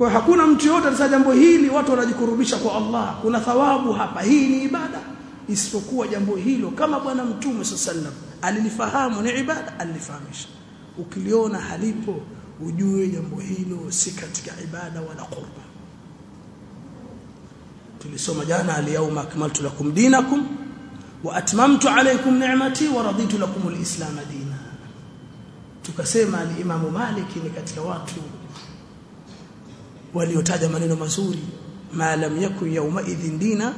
kwa hakuna mtu yote atasema jambo hili watu wanajikurubisha kwa Allah. Kuna thawabu hapa. Hii ni ibada. Isipokuwa jambo hilo kama bwana mtume sallam alilifahamu ni ibada alifahamisha ukiliona halipo ujue jambo hilo si katika ibada wala qurba. Tulisoma jana al-yawma akmaltu lakum dinakum wa atmamtu alaykum ni'mati wa raditu lakum al-islam dina. Tukasema al-imamu Malik ni katika watu waliotaja maneno mazuri ma lam yakun yawma idhin dina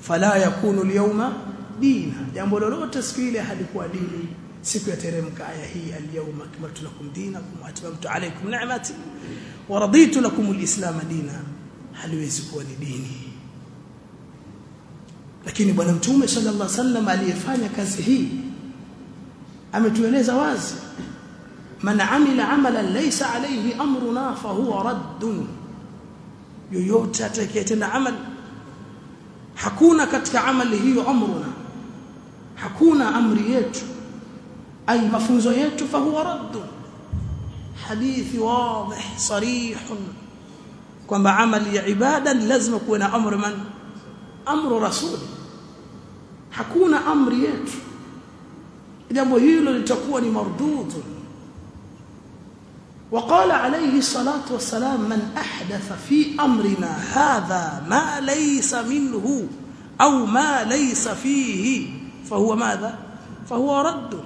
fala yakunu al-yawma dina. Jambo lolote siku ile halikuwa dini. Siku ya teremka aya hii al-yawma akmaltu lakum dinakum wa atmamtu alaykum ni'mati wa raditu lakum al-islam dina. Haliwezi kuwa ni dini. Lakini bwana mtume sallallahu alaihi wasallam aliyefanya kazi hii ametueleza wazi من عمل عملا ليس عليه أمرنا فهو رد. يوتا كيتنا عمل حكونا كتك عمل هي أمرنا حكونا أمريت أي مفوزيت فهو رد حديث واضح صريح كما عمل عبادا لازم كونا أمر من أمر رسول حكونا أمريت إذا مهيل لتكون مردود وقال عليه الصلاة والسلام من أحدث في أمرنا هذا ما ليس منه أو ما ليس فيه فهو ماذا؟ فهو رد.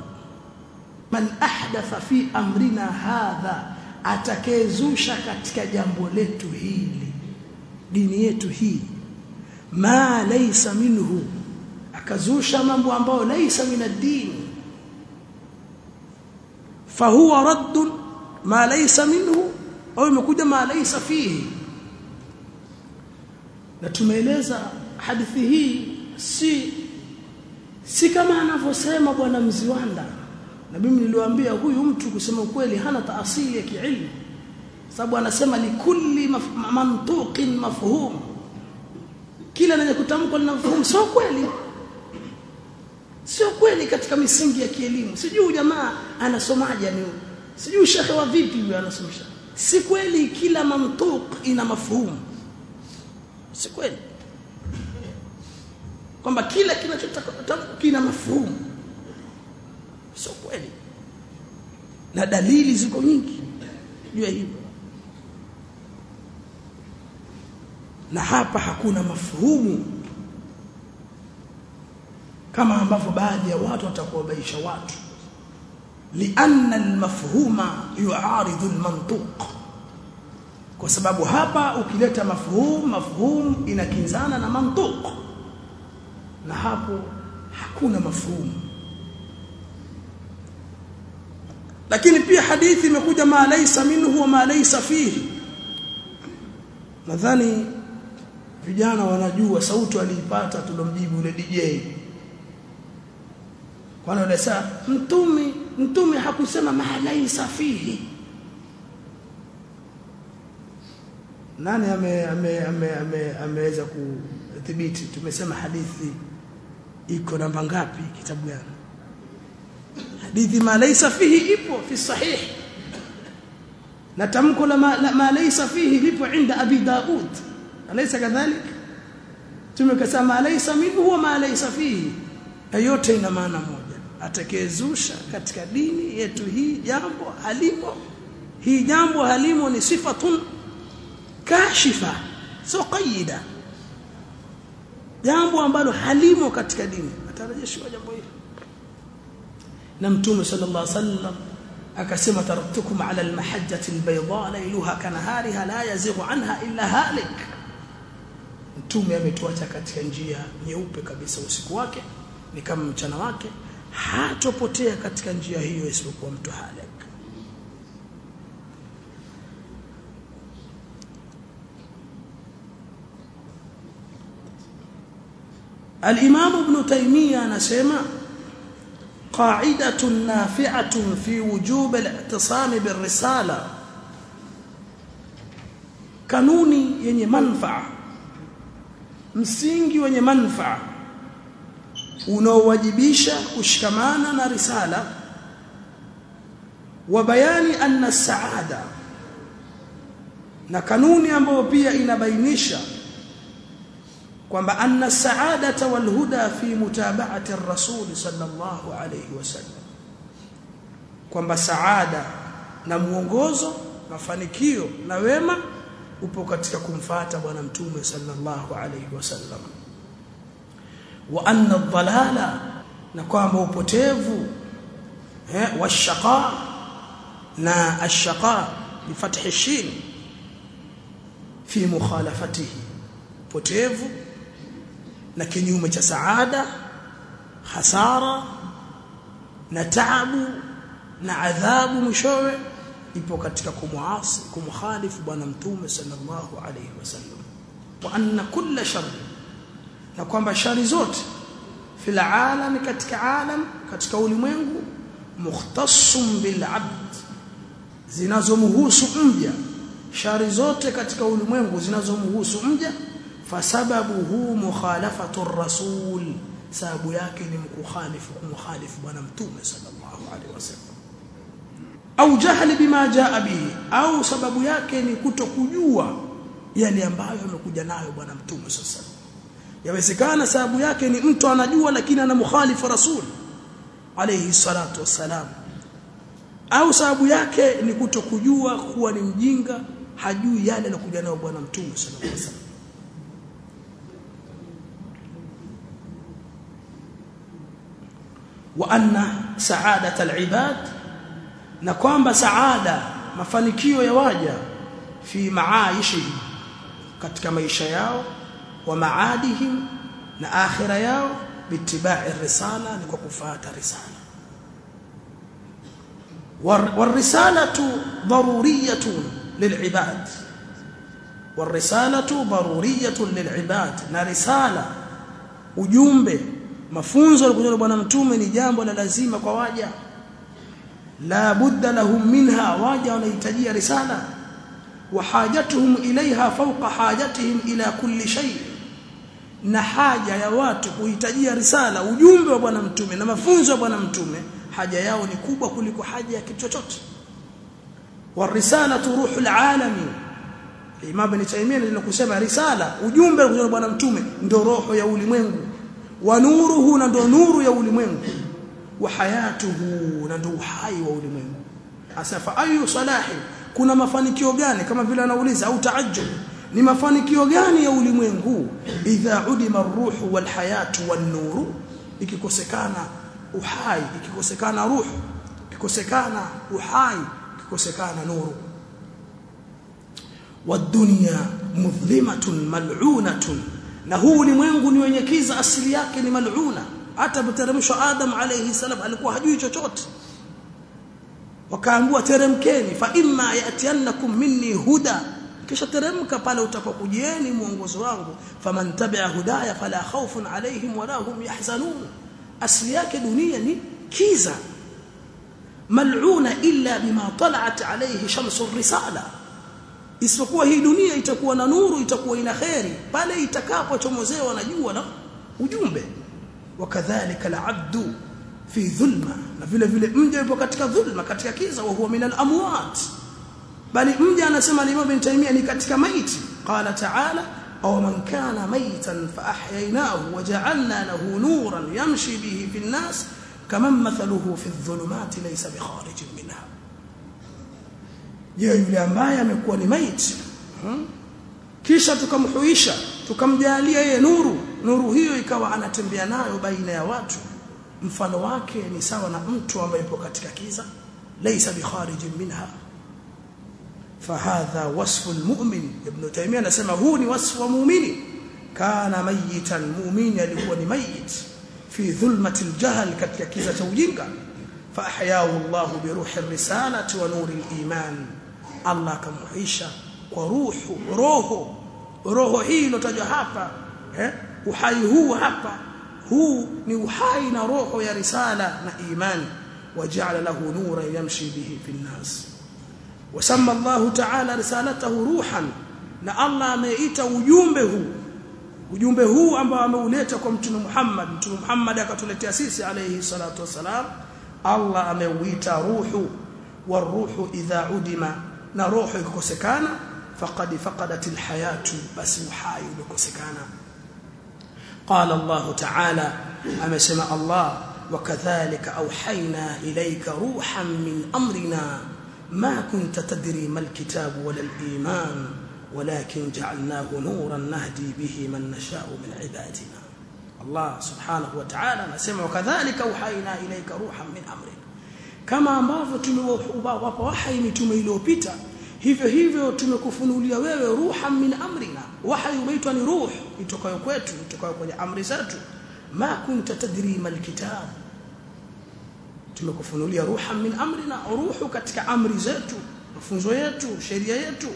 من أحدث في أمرنا هذا أتكيزوش كتك جنبولت هيلي دينيت هيلي. ما ليس منه أكزوش من بوانبو ليس من الدين. فهو رد ma laysa minhu. Au imekuja ma laysa fihi. Na tumeeleza hadithi hii si si kama anavyosema bwana Mziwanda. Na mimi niliwaambia huyu mtu kusema ukweli hana taasili ya kiilmu. Sababu anasema likulli maf mantuqin mafhum. Kila lenye kutamkwa mafhum sio kweli. Sio kweli katika misingi ya kielimu. Sijui jamaa anasomaje yani sijui shekhe wa vipi huyo anasomesha si kweli kila mantuq ina mafhumu? Si kweli? Kwamba kila kinachotamkwa kina mafhumu. Sio kweli. Na dalili ziko nyingi juu ya hivyo. Na hapa hakuna mafhumu. Kama ambavyo baadhi ya watu watakuwabaisha watu lianna almafhuma يعارض almantuq. Kwa sababu hapa ukileta mafhum mafhum inakinzana na mantuq. Na hapo hakuna mafhum. Lakini pia hadithi imekuja ma laysa minhu wa ma laysa fihi. Nadhani vijana wanajua sauti aliipata tulomjibu yule DJ kwani unasema mtume mtume hakusema ma safihi fihi. Nani ame ame ame ame ameweza kudhibiti tumesema hadithi iko namba ngapi kitabu gani? Hadithi ma laysa fihi ipo fi sahih. Na tamko la ma, ma laysa fihi lipo inda abi daud. Alaysa kadhalik? Tumekasema ma laysa minhu wa ma laysa fihi. Yote ina maana moja atakayezusha katika dini yetu hii jambo halimo. Hii jambo halimo ni sifatun kashifa sio qaida jambo ambalo halimo katika dini. Atarejeshwa jambo hili. Na mtume sallallahu alaihi wasallam akasema taraktukum ala almahajjati albayda laylaha kanahariha la yazighu anha illa halik. Mtume ametuacha katika njia nyeupe kabisa usiku wake ni kama mchana wake hatopotea katika njia hiyo isipokuwa mtu halik الامام ابن تيميه anasema قاعده نافعه في وجوب الاعتصام بالرساله kanuni yenye manfaa msingi wenye manfaa unaowajibisha kushikamana na risala wa bayani anna saada na kanuni ambayo pia inabainisha kwamba anna saadata wal huda fi mutaba'ati ar-rasul sallallahu alayhi wasallam kwamba saada na mwongozo mafanikio na wema upo katika kumfata bwana mtume sallallahu alayhi wasallam wa anna dhalala na kwamba upotevu eh washaqa na ashaqa bi fathi shin fi mukhalafatihi. Potevu na kinyume cha saada hasara na taabu na adhabu mwishowe ipo katika kumuasi kumkhalifu bwana mtume sallallahu alayhi wasallam. Wa anna kulla shar na kwamba shari zote fil alam katika alam katika ulimwengu mukhtassum bil abd zinazomhusu mja. Shari zote katika ulimwengu zinazomhusu mja fasababu hu mukhalafatu rasul sababu yake ni mkukhalifu kumkhalifu bwana mtume sallallahu alaihi wasallam. Au jahli bima jaa bihi au sababu yake ni kutokujua yale ambayo amekuja nayo bwana mtume sasa yawezekana sababu yake ni mtu anajua lakini anamkhalifu rasul alayhi salatu wassalam. Au sababu yake ni kutokujua kuwa ni mjinga hajui yale alokuja nayo bwana mtume sallallahu alaihi wasallam. Wa anna sa'adat al'ibad na kwamba saada mafanikio ya waja fi maaishi katika maisha yao wa maadihim na akhira yao bitibai risala ni kwa kufuata risala والرساله ضروريه للعباد والرساله ضروريه للعباد na risala ujumbe mafunzo yalikuja bwana mtume ni jambo la lazima kwa waja la budda lahum minha waja wanahitajia risala hajatuhum ilaiha fawqa hajatihim ila kulli shay na haja ya watu kuhitajia risala ujumbe wa bwana mtume na mafunzo ya bwana mtume haja yao ni kubwa kuliko haja ya kitu chochote. Warisalatu ruhul alami Imam Ibn Taymiyyah alikusema risala ujumbe wa bwana mtume ndio roho ya ulimwengu. Wa nuruhu na ndio nuru ya ulimwengu. Wa hayatuhu na ndio uhai wa ulimwengu. Asafa ayu salahi kuna mafanikio gani? Kama vile anauliza au taajjub ni mafanikio gani ya ulimwengu? Idha udima ruhu wal hayatu wan nuru ikikosekana uhai ikikosekana ruhu ikikosekana uhai ikikosekana nuru. Wadunya mudhlimatun mal'unatun na huu ulimwengu ni wenye kiza asili yake ni mal'una. Hata mteremsho Adam alayhi salam alikuwa hajui chochote. Wakaambua teremkeni fa imma yatiannakum minni huda kisha teremka pale utakapokujieni mwongozo wangu. Faman tabi'a hudaya fala khawfun alaihim wala hum yahzanun. Asli yake dunia ni kiza. Mal'una illa bima tala'at alayhi shamsu risala. Isipokuwa hii dunia itakuwa na nuru itakuwa ina khairi pale itakapochomozewa na jua na ujumbe. Wakadhalika al'abdu fi dhulma. Na vile vile mja yupo katika dhulma katika kiza wa huwa min al-amwat bali mja anasema Imam Ibn Taymiyyah ni katika maiti. Qala ta'ala aw man kana maytan fa ahyaynahu wa ja'alna lahu nuran yamshi bihi fi an-nas kaman mathaluhu fi adh-dhulumati laysa bikharijin minha. Je yule ambaye amekuwa ni maiti hmm? kisha tukamhuisha tukamjalia yeye nuru nuru hiyo ikawa anatembea nayo baina ya watu. Mfano wake ni sawa na mtu ambaye yupo katika kiza laysa bikharijin minha فهذا وصف المؤمن. ابن تيمية انسمى هو ني وصف مؤمن. كان ميتا مؤمن يعني يلقوا ني ميت. في ظلمة الجهل كتكيزة kiza فأحياه الله بروح الرسالة ونور الإيمان. الله كمحيشه وروح روح روح هي لتجوا هفا وحي هو هفا هو ني وحي روح يا رسالة نا إيمان. وجعل له نورا يمشي به في الناس. Wasamma Allah ta'ala risalatahu ruhan na Allah ameita ujumbe huu ujumbe huu ambao ameuleta kwa mtume Muhammad mtume Muhammad akatuletea sisi alayhi salatu wasalam Allah ameuita ruhu waruhu idha udima na roho ikikosekana faqad faqadat alhayatu basi uhai umekosekana qala Allah ta'ala amesema Allah وكذلك أوحينا إليك روحا من أمرنا ما كنت تدري ما الكتاب ولا الإيمان ولكن جعلناه نورا نهدي به من نشاء من عبادنا. الله سبحانه وتعالى نسمع كذلك أوحينا إليك روحا من أمرك. كما أمبافو تمو وحي تميلو بيتا هيفو هيفو تمكفنو ليوه روحا من أمرنا وحي ميتواني روح يتوكا يكويتو يتوكا يكويتو أمري ساتو ما كنت تدري ما الكتاب tumekufunulia ruha min amrina ruhu katika amri zetu mafunzo yetu sheria yetu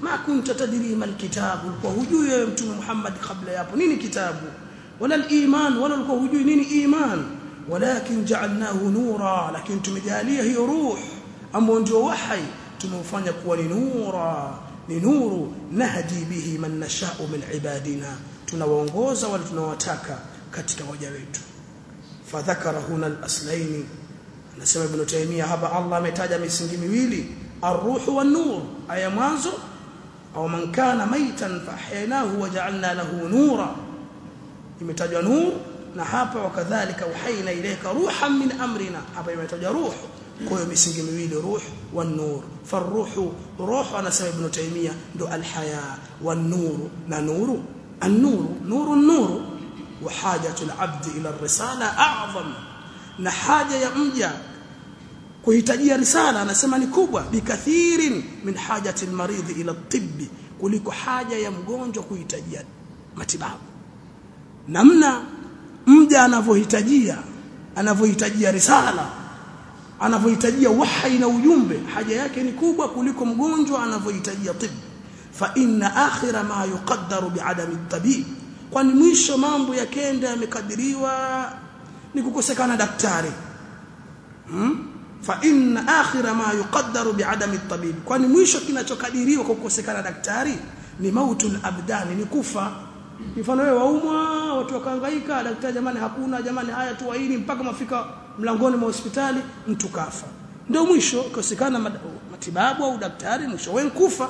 ma kunta tadri mal kitab ulikuwa hujui wewe mtume Muhammad kabla yapo nini kitabu wala al-iman wala ulikuwa hujui nini iman walakin ja'alnahu nura lakini tumejalia hiyo ruh ambao ndio wahyi tumeufanya kuwa ni nura ni nuru nahdi bihi man nasha'u min ibadina tunawaongoza wale tunawataka katika waja wetu fadhakara huna al-aslaini anasema ibn taymiya hapa Allah ametaja misingi miwili ar-ruh wan-nur aya mwanzo au man kana maitan fahyaynahu waja'alna lahu nura imetajwa nur na hapa wakadhalika uhaina ilayka ruhan min amrina hapa imetajwa ruh kwa hiyo misingi miwili ruh wan-nur farruhu ruh anasema ibn taymiya ndo al-haya wan-nur na nuru an-nur nuru an-nur wa hajatu al-abd ila ar-risala a'zam na haja ya mja kuhitajia risala anasema ni kubwa bikathirin min hajati almarid ila tibbi kuliko haja ya mgonjwa kuhitajia matibabu. Namna mja anavyohitajia anavyohitajia risala anavyohitajia wahi na ujumbe haja yake ni kubwa kuliko mgonjwa anavyohitajia tibb fa inna akhira ma yuqaddaru bi'adami at-tabib kwani mwisho mambo yakenda yamekadiriwa ni kukosekana daktari. Hmm? Fa inna akhira ma yuqaddaru bi'adami at-tabib. Kwani mwisho kinachokadiriwa kwa kukosekana daktari? Ni mautul abdani ni kufa. Mfano wewe waumwa watu wakahangaika daktari jamani hakuna jamani haya tu waini mpaka mafika mlangoni mwa hospitali mtu kafa. Ndio mwisho kukosekana matibabu au daktari mwisho wewe kufa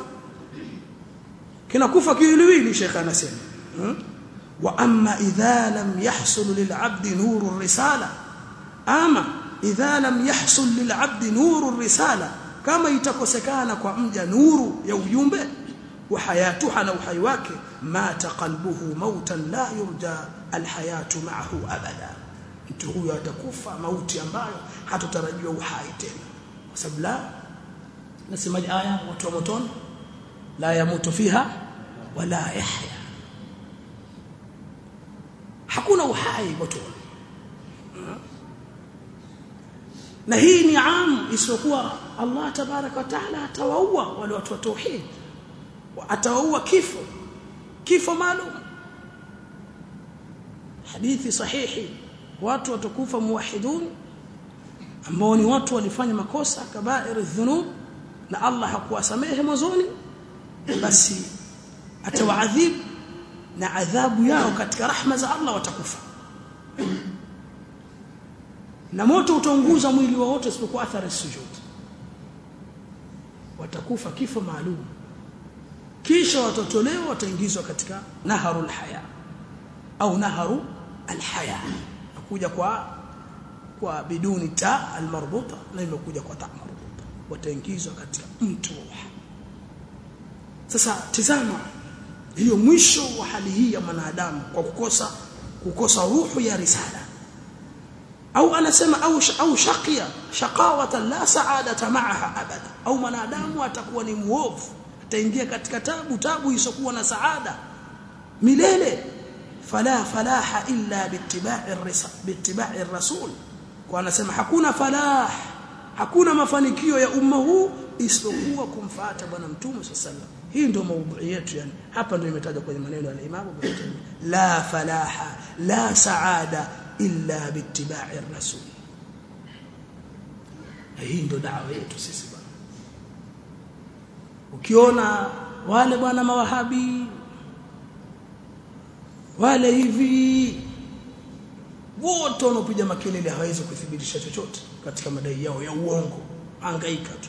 kinakufa kiwiliwili shekha anasema. Hmm? wa amma idha lam yahsul lil'abdi nuru risala. Ama إذا لم يحصل للعبد نور الرسالة كما يتكسكانا مع امجا نور يا ujumbe. وحياته على حي واكه مات قلبه موتا لا يرجى الحياة معه أبدا. إنت هو يتكفى موتي ambao hatotarajiwa uhai tena kwa sababu la nasema aya moto moto يموت فيها ولا يحيى hakuna uhai moto na hii ni amu isiyokuwa Allah tabaraka wa taala atawaua wale watu wa tauhid. Atawaua kifo kifo maalum. Hadithi sahihi watu watakufa muwahidun ambao ni watu walifanya makosa kabair dhunub na Allah hakuwasamehe mwanzoni basi atawaadhibu na adhabu yao katika rahma za Allah watakufa na moto utaunguza mwili wa wote isipokuwa athari sujud. Watakufa kifo maalum. Kisha watotolewa wataingizwa katika naharul haya. Au naharu alhaya. Nakuja kwa kwa biduni ta almarbuta na imekuja kwa ta marbuta. Wataingizwa katika mtu sasa tizama hiyo mwisho wa hali hii ya mwanadamu kwa kukosa kukosa ruhu ya risala au anasema au au shaqiya shaqawatan la sa'adata ma'aha abada. Au mwanadamu atakuwa ni muovu ataingia katika tabu tabu isokuwa na saada. Milele fala falaha illa bittiba'i bittiba'i ar-rasul kwa anasema hakuna falah hakuna mafanikio ya umma huu isipokuwa kumfuata bwana mtume sallallahu hii ndio maudhui yetu yani. Hapa ndio imetajwa kwenye maneno ya Imam la falaha la saada illa bittiba'i ar-rasul. Hii ndio dawa yetu sisi bwana. Ukiona wale bwana mawahabi wale hivi wote wanaopiga makelele hawezi kuthibitisha chochote katika madai yao ya uongo. Hangaika tu.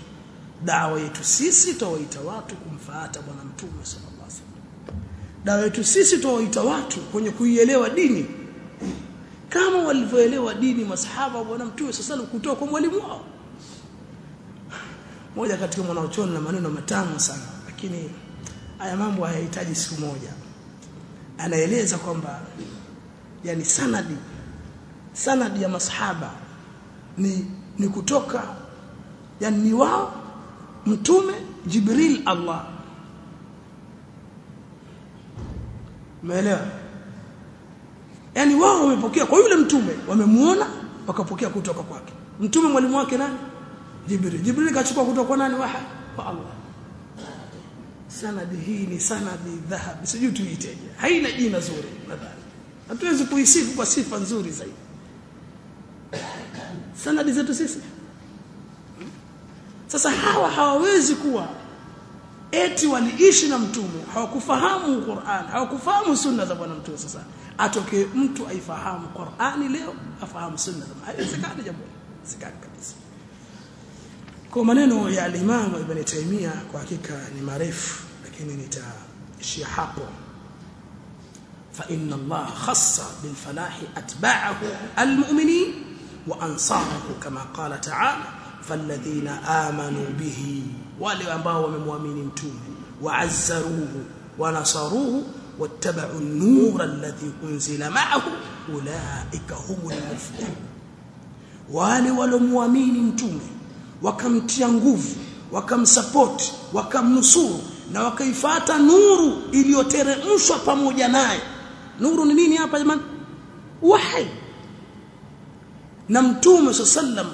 Dawa yetu sisi tawaita watu kumfuata bwana mtume sallallahu alaihi wasallam. Dawa yetu sisi tawaita watu kwenye kuielewa dini kama walivyoelewa dini masahaba wa bwana mtume sasa kutoka kwa mwalimu wao. Moja katika wanaochona na maneno matamu sana lakini haya mambo hayahitaji siku moja. Anaeleza kwamba yani sanadi sanadi ya masahaba ni ni kutoka yani ni wao mtume Jibril Allah. Umeelewa? Yaani wao wamepokea kwa yule mtume, wamemuona wakapokea kutoka kwake. Mtume mwalimu wake nani? Jibril. Jibril kachukua kutoka kwa nani? Waha kwa Allah. Sanadi hii ni sanadi dhahabu sijui tuiteje. Haina jina zuri nadhani. Hatuwezi kuisifu kwa sifa nzuri zaidi. Sanadi zetu sisi sasa hawa hawawezi kuwa eti waliishi na mtume hawakufahamu Qur'an hawakufahamu sunna za bwana mtume sasa atokee mtu aifahamu Qur'ani leo afahamu sunna za haiwezekani jambo sikani kabisa kwa maneno ya al-Imam Ibn Taymiyyah kwa hakika ni marefu lakini nitaishia hapo fa inna Allah khassa bil falahi atba'ahu al-mu'minin wa ansarahu kama qala ta'ala فالذين آمنوا به wale ambao wamemwamini mtume waazzaruhu wanasaruhu wattaba'u an-nura alladhi unzila ma'ahu ulaika humul muflihun wale walomwamini mtume wakamtia nguvu wakamsupport wakamnusuru na wakaifata nuru iliyoteremshwa pamoja naye nuru ni nini hapa jamani wahi na mtume sallam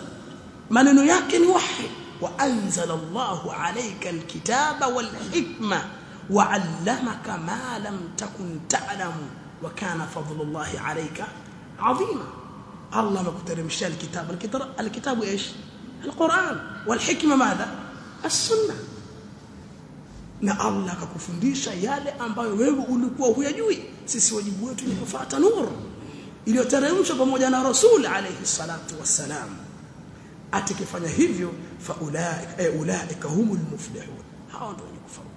maneno yake ni wahi وأنزل الله عليك الكتاب والحكمة وعلمك ما لم تكن تعلم وكان فضل الله عليك عظيما الله ما كتر مش الكتاب الكتاب الكتاب إيش القرآن والحكمة ماذا السنة na Allah akakufundisha yale ambayo wewe ulikuwa huyajui sisi wajibu wetu ni kufuata nuru iliyoteremshwa pamoja na rasul alayhi salatu wassalam atakifanya hivyo fa ulaika ay ulaika humul muflihun. Hao ndio wenye kufaulu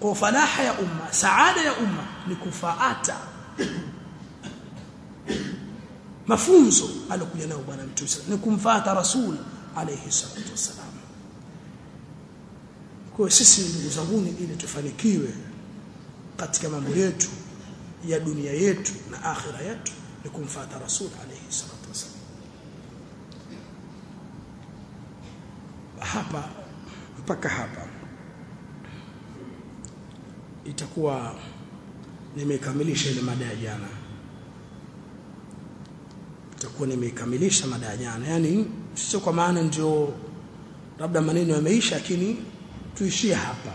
kwa falaha ya umma saada ya umma ni kufaata mafunzo alokuja nao bwana mtume ni kumfuata rasul alayhi salatu wasalam kwa sisi ndugu zangu ili tufanikiwe katika mambo yetu ya dunia yetu na akhira yetu ni kumfuata rasul alayhi salatu wasallam hapa mpaka hapa. Itakuwa nimekamilisha ile mada ya jana. Itakuwa nimekamilisha mada ya jana. Yani sio kwa maana ndio labda maneno yameisha lakini tuishie hapa